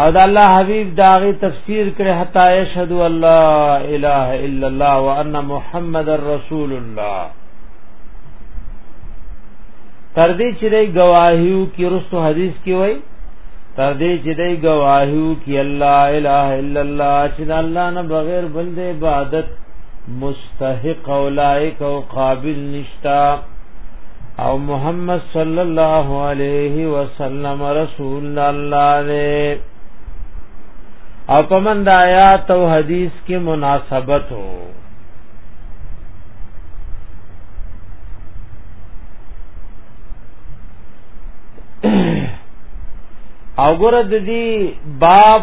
او د الله حبیب داغه تفسیر کړه حتا یشهد الله اله الا الله وان محمد رسول الله تر دې چې دی گواهیو کې رسو حدیث کې وای تر دې چې دی گواهیو کې الله اله الا الله چې الله نه بغیر بل د عبادت مستحق او لائق او قابل نشتا او محمد صلی الله علیه وسلم رسول الله دی او پمن د آیات او حدیث کې مناسبت هو او ګره د دې باب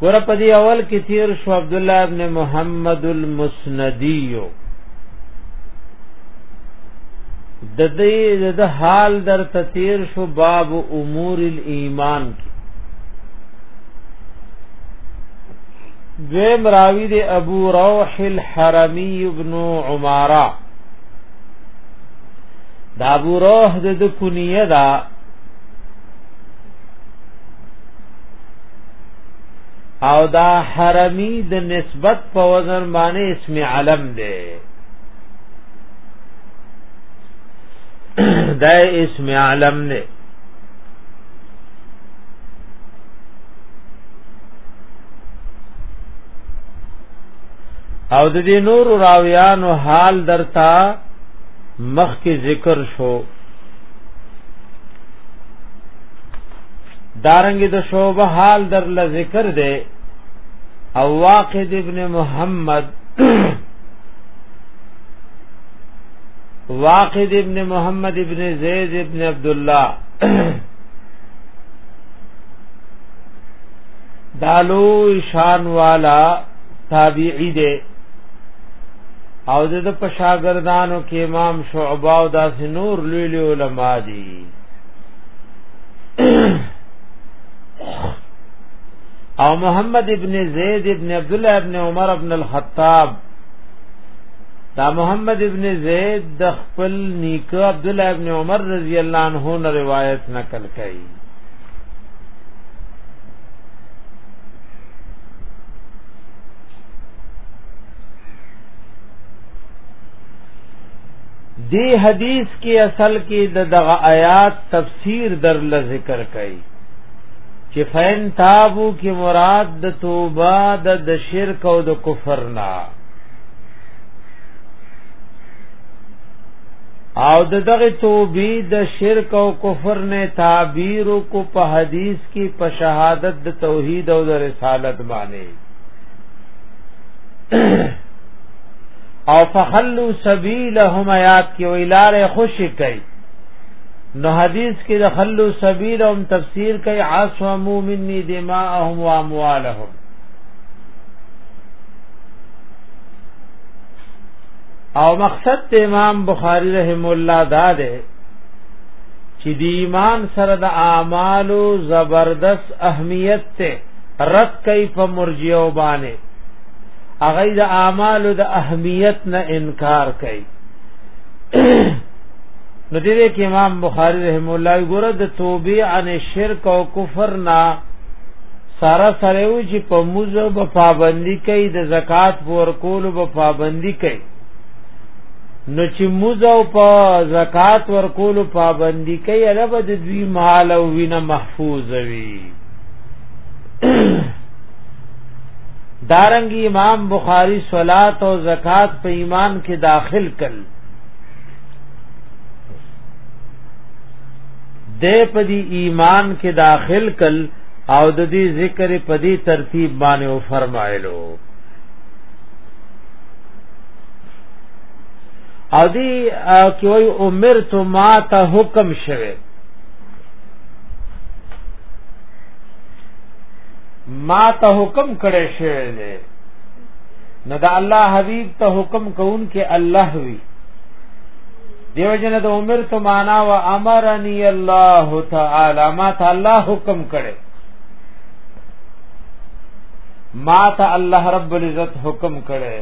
ګور په دی اول کې تیر شو عبد الله ابن محمد المسندی د دې د حال در تیر شو باب امور الايمان کې دویم راوی دی ابو روح الحرمی ابن عمارہ دا ابو روح د د کنیه دا او دا حرمی د نسبت په وزن باندې اسم علم دی دا اسم علم دی او د دې نور راویانو حال درتا مخ کې ذکر شو دارنګ د شوبه حال در ل ذکر دی او واقد ابن محمد واقد ابن محمد ابن زید ابن عبد الله دالو شان والا تابعی دی او د په شاګردانو کې امام شعبہ او داس نور لوی لوی علما دي او محمد ابن زید ابن عبد الله ابن عمر ابن الخطاب دا محمد ابن زید د خپل نیکه عبد الله ابن عمر رضی الله عنه روایت نقل کړي دی حدیث کې اصل کې د دغه آیات تفسیر در ل ذکر کړي چې فین تابو کې مراد د توبه د د شرک او د کفر نه او د دغه توبې د شرک او کفر نه تعبیر کو په حدیث کې په شهادت د توحید او د رسالت باندې او فخلوا سبیلهم آیات کې ویلاره خوشی کوي نو حدیث کې د خلو سبیل هم تفسیر کوي عاصمو مني دماءهم و اموالهم او مقصد د امام بخاری رحم الله دا ده چې د ایمان سره د اعمالو زبردست اهمیت ته رد کوي په مرجیو باندې هغه د اعمالو د اهمیت نه انکار کوي نو دې کې امام بخاری رحم الله ګوره د توبې عن شرک او کفر نه سره سره و چې په موزه په پابندي کوي د زکات ور کولو په پابندي کوي نو چې موزه او په زکات ور کولو پابندي کوي علاوه د دوی مال او وینه محفوظ وي دارنګ امام بخاری صلات او زکات په ایمان کې داخل کړ د په دې ایمان کې داخل کړ او د دې ذکر په دې ترتیب باندې او فرمایلو او دی کی وای امرت ما ته حکم شوه ما ته حکم کړی شوی دی نو دا الله حبیب ته حکم کوون کې الله وی دیو جن د عمر تو معنا و امرنی الله تعالی ما ته الله حکم کړي ما ته الله رب العزت حکم کړي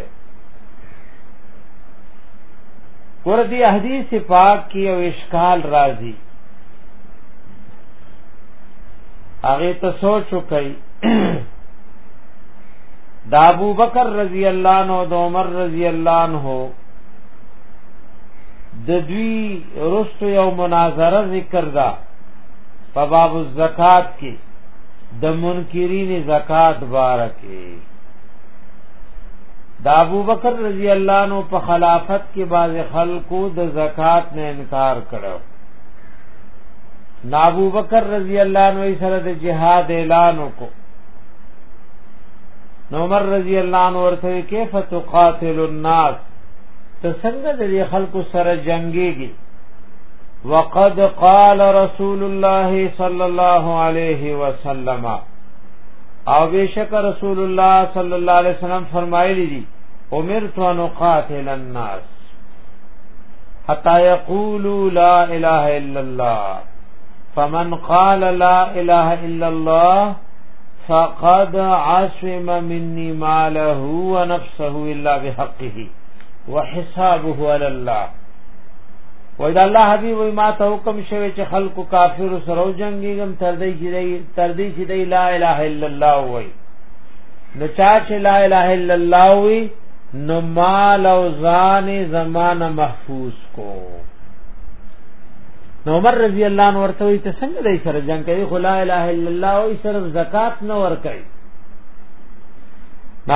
ور دی حدیث پاک کی او اشکال راضی هغه ته سوچ وکي دا ابو بکر رضی الله عنه او عمر رضی الله عنه د دوی رست یو مناظره ذکر دا په باب الزکات کې د منکرین زکات بارکه دا ابو بکر رضی الله عنه په خلافت کې باز خلکو د زکات نه انکار کړو نابو بکر رضی اللہ عنہ سره د جهاد اعلان وکړو نو عمر رضی الله عنه ورته کیف تقاتل الناس ته څنګه د خلکو سره جنگيږي وقد قال رسول الله صلى الله عليه وسلم او بشک رسول الله صلى الله عليه وسلم فرمایلی دي امرت ان قاتل الناس حتى يقولوا لا اله الا الله فمن قال لا اله الا الله فقد عاصم مني ماله ونفسه الا بحقه وحسابه على الله وای دا الله حبیب وای ما ته حکم شوی چې خلکو کافر سره جنگیږم تر دې چې دی تر دې چې دی لا اله الا الله وای نو چا چې لا اله الا الله وای نو مال او ځان زمانه محفوظ کو نو عمر رضی الله عنه ورته وی ته څنګه دای سره جنگ کوي خو لا اله الا الله او صرف زکات نه ور کوي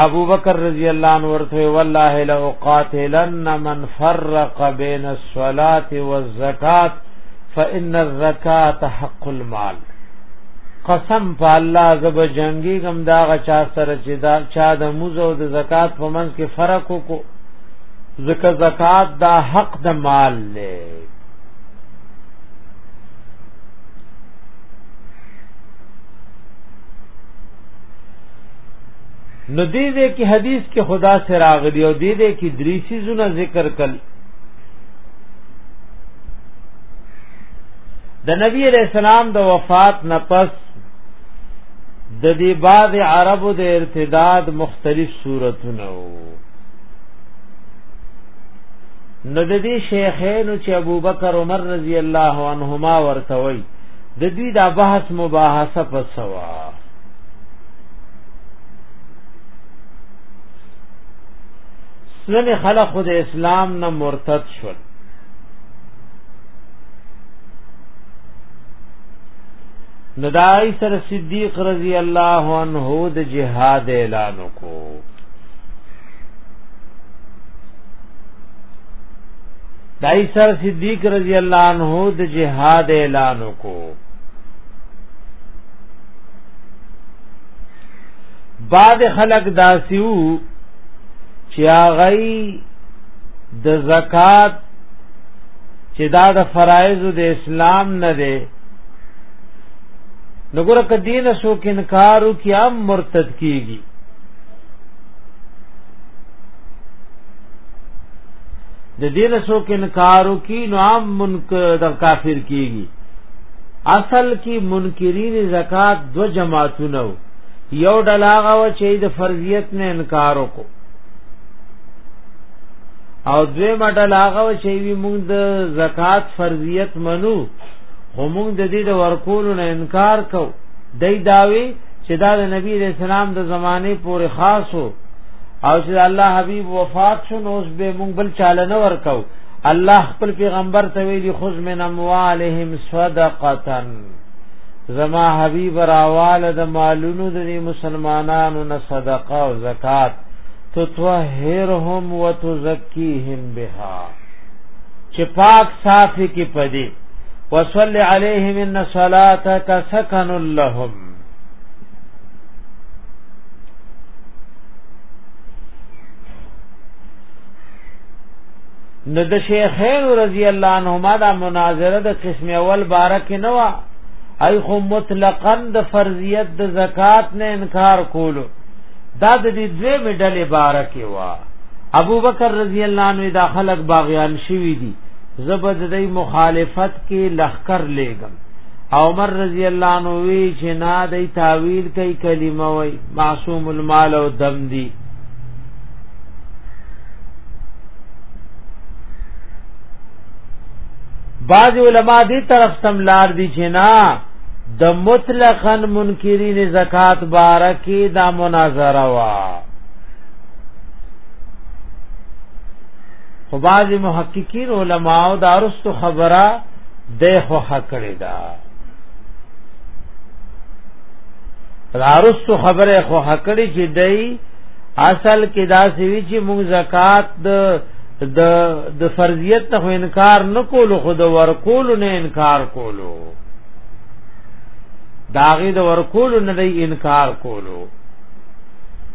ابو بکر رضی الله عنه ورته والله لو قاتلن من فرق بين الصلاه والزکات فان الزکات حق المال قسم په الله زب جنگي غم دا غچا سره چې دا چا د موزه او د زکات په منځ کې فرق وکړو زکه زکات دا حق د مال له نو دې دې کې حدیث کې خدا سے راغلی او دې دې کې درې سيزونه ذکر کړل د نبی علیہ السلام د وفات نه پس د دې بعد عربو د ارتداد مختلف صورتونه وو نو د دې شیخین چې ابوبکر عمر رضی الله عنهما ورته وای د دوی دا بحث مباحثه پسوا سن خلق خود اسلام نه مرتد شول ندای سر صدیق رضی الله عنه د جهاد اعلان کو دای سر صدیق رضی الله عنه د جهاد اعلان وکړو بعد خلق داسیو چې هغه د زکات چې دا د فرایض د اسلام نه دی نګور کدین سو کینکارو کیا مرتد کیږي د دې له څوک انکارو کی نو عام منکر د کافر کیږي اصل کې منکرین زکات دو جماعتونه یو ډلاغه و چې د فرضیت نه انکار وکړو او دوی مډل هغه چې وی مونږ د زکات فرضیت منو خو مونږ د دې د ورکولو نه انکار کو دای داوی چې دا د نبی رسول الله د زمانه پورې خاصو او چې الله حبيب وفات شو نو اوس به مونږ بل چاله نه ورکو الله خپل پیغمبر ته ویلي خذ من اموالهم صدقه زما حبيب راواله د مالونو د مسلمانانو نه صدقه او زکات تطهرهم وتزکیهم بها چې پاک صافي کې پدې وصلی علیهم ان صلاتک سکن لهم نو د شیخین رضی الله عنهما دا مناظره د قسم اول بارک نه وا ای خو مطلقاً د فرضیت د زکات نه انکار کولو دا د دې دوی مډلې بارک وا ابو بکر رضی الله عنه دا خلق باغیان شوی دي زبد دای مخالفت کې لخر لېګا عمر رضی الله عنه وی چې نه دی تعویل کوي کلمه وای معصوم المال او دم دی بعض علما دې طرف تم لار دي چې نه د مطلقاً منکرین زکات بارکی دا مناظره وا خو بعض محققین علماء دا رست خبره د خوخه کړی دا دارستو خبره خوخه کړی چې دای اصل کې دا سوي چې موږ زکات د د د فرضیت ته انکار نکولو خو د ورکول نه انکار کولو داغه د ورکول نه دی انکار کولو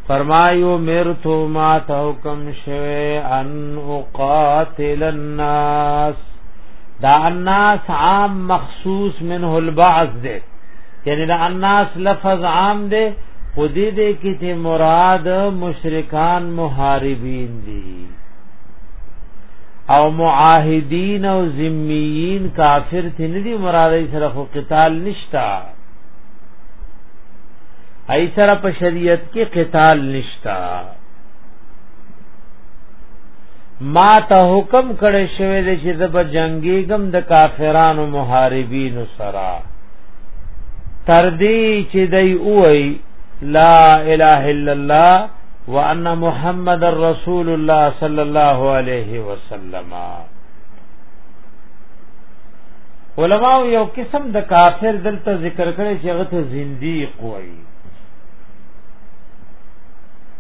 فرمایو مرتو ما تو کم شوه ان اقاتل الناس دا الناس عام مخصوص منه البعض دے یعنی دا الناس لفظ عام دے خو دې دې کې چې مراد مشرکان محاربین دي او معاهدین او ذمیین کافر ته نه دي مراد یې سره خو قتال نشتا ای سره په شریعت کې قتال نشتا ما ته حکم کړی شوی دی چې زب جنگیګم د کافرانو محاربینو سره تر دې چې دی اوای لا اله الا الله وان محمد رسول الله صلی الله علیه وسلم علماء یو قسم د کافر دلته ذکر کړي چې هغه ته زنديق وایي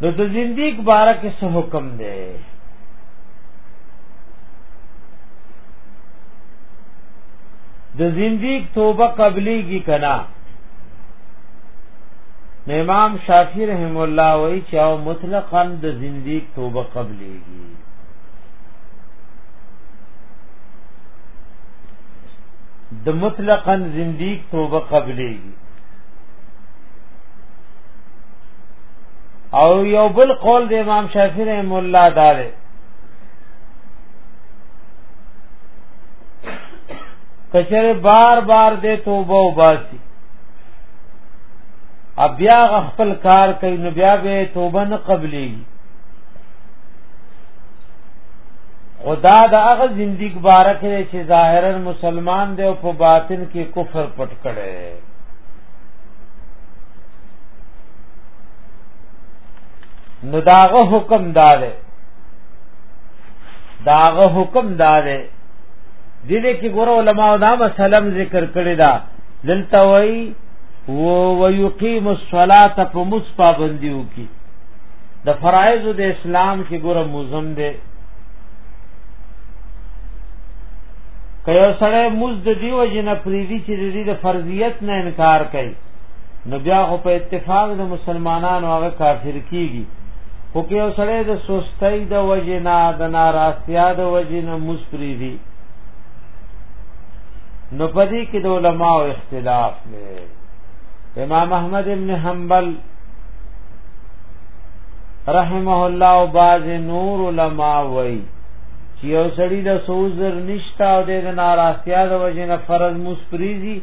نو د زنديق باره کې څه حکم دی د زنديق توبه قبليږي کنا امام شافعي رحم الله وایي چې او مطلقاً د زنديق توبه قبليږي د مطلقاً زنديق توبه قبليږي او یو بل قول د امام شافعی رحم الله دار کچره بار بار دې توبه وباسي بیا خپل کار کوي نو بیا به توبه نه قبلي خدا دا هغه زندګی مبارک دی چې ظاهرا مسلمان دی او په باطن کې کفر پټ کړي نو داغه حکم داده داغه حکم داده دې دې کې ګور علماء دا مسله ذکر کړی دا دلته وای و ويقيم الصلاه په مس پابندیو کې د فرایض د اسلام کې ګور مزم ده کيو سره مز د دیو جن پریدي چې د فرضیت نه انکار کوي نو بیا خو په اتفاق د مسلمانانو هغه کافر کیږي خو که یو سړی د سستۍ د وجې نه د ناراستیا د وجې نه مسپری دی نو پدې کې د علماو اختلاف دی امام احمد ابن حنبل رحمه الله او باز نور علما وایي چې یو سړی د سوزر نشتا او د ناراستیا د وجې نه فرض مسپریزي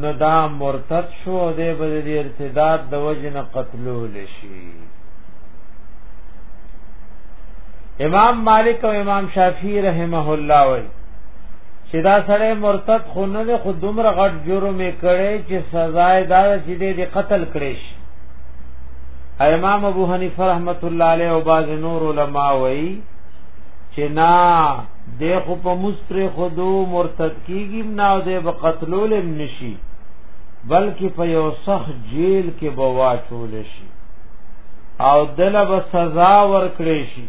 نو دا مرتد شو او د بد د ارتداد د وجې نه قتلول شي امام مالک او امام شافعی رحمه الله وی چې دا سړی مرتد خو نه دی خو دومره غټ جرم یې کړی چې سزا یې دا چې دې قتل کړی شي امام ابو حنیفه رحمت الله علیه او باز نور علما وی چې نا د خو په مستر خودو مرتد کیږي نه د به قتلول نشي بلکې په یو سخت جیل کې بوا چول شي او دله به سزا ورکړي شي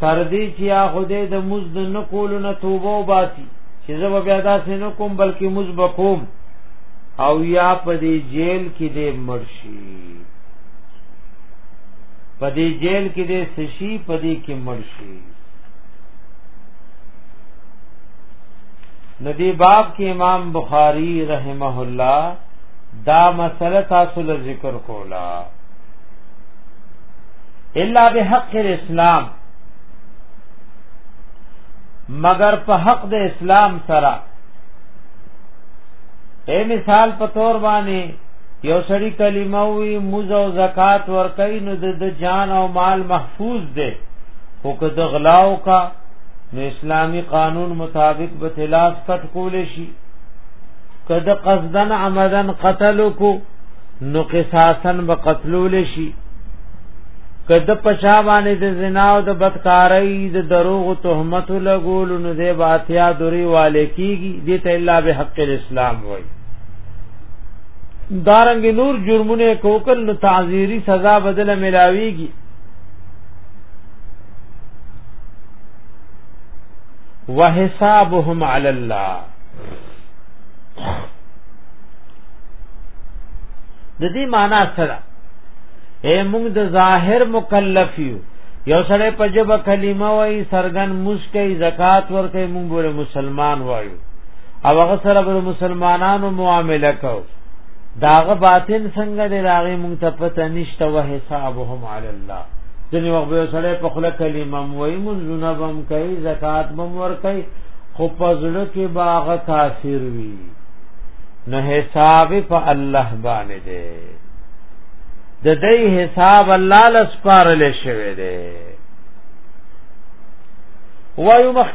تر دې چې یا خوده د مزد نه کول نه توبه وباسي چې زه به بیا داسې نه کوم بلکې مز بکوم او یا په دې جیل کې دې مرشي په دې جیل کې دې سشي په دې کې مرشي ندی باب کې امام بخاری رحمه الله دا مسله تاسو له ذکر کولا الا بحق الاسلام مگر په حق د اسلام سره اے مثال په تور باندې یو سړی کلمه وی موز او زکات ورکای نو د جان او مال محفوظ دی خو که د غلاو کا نو اسلامی قانون مطابق به تلاس کټ کول شي که د قصدن عمدن قتل کو نو قصاصن به قتلول شي که د پچا باندې د زنا او د بدکارۍ د دروغ تهمت لګول نو د باتیا دوری والے کیږي دته الا به حق الاسلام وایي دارنګ نور جرمونه کوکل نو تعزیری سزا بدله ملاویږي وحسابهم علی الله د دې معنا سره اے موږ د ظاهر مکلف یو یو سره پجب کلمه وای سرغن مسکه زکات ورکه موږ مسلمان وایو او هغه سره به مسلمانانو معامله کو داغه باطن څنګه دی راغی مونږ ته پته نشته و حسابهم علی الله ځنی وخت به سره په خله کلمه وای مونږ نه بم کوي زکات بم ور کوي خو پزړه کې باغ کافر وی نه حساب په الله باندې دی د دې حساب الله لسپارل شوی دی وایو مخ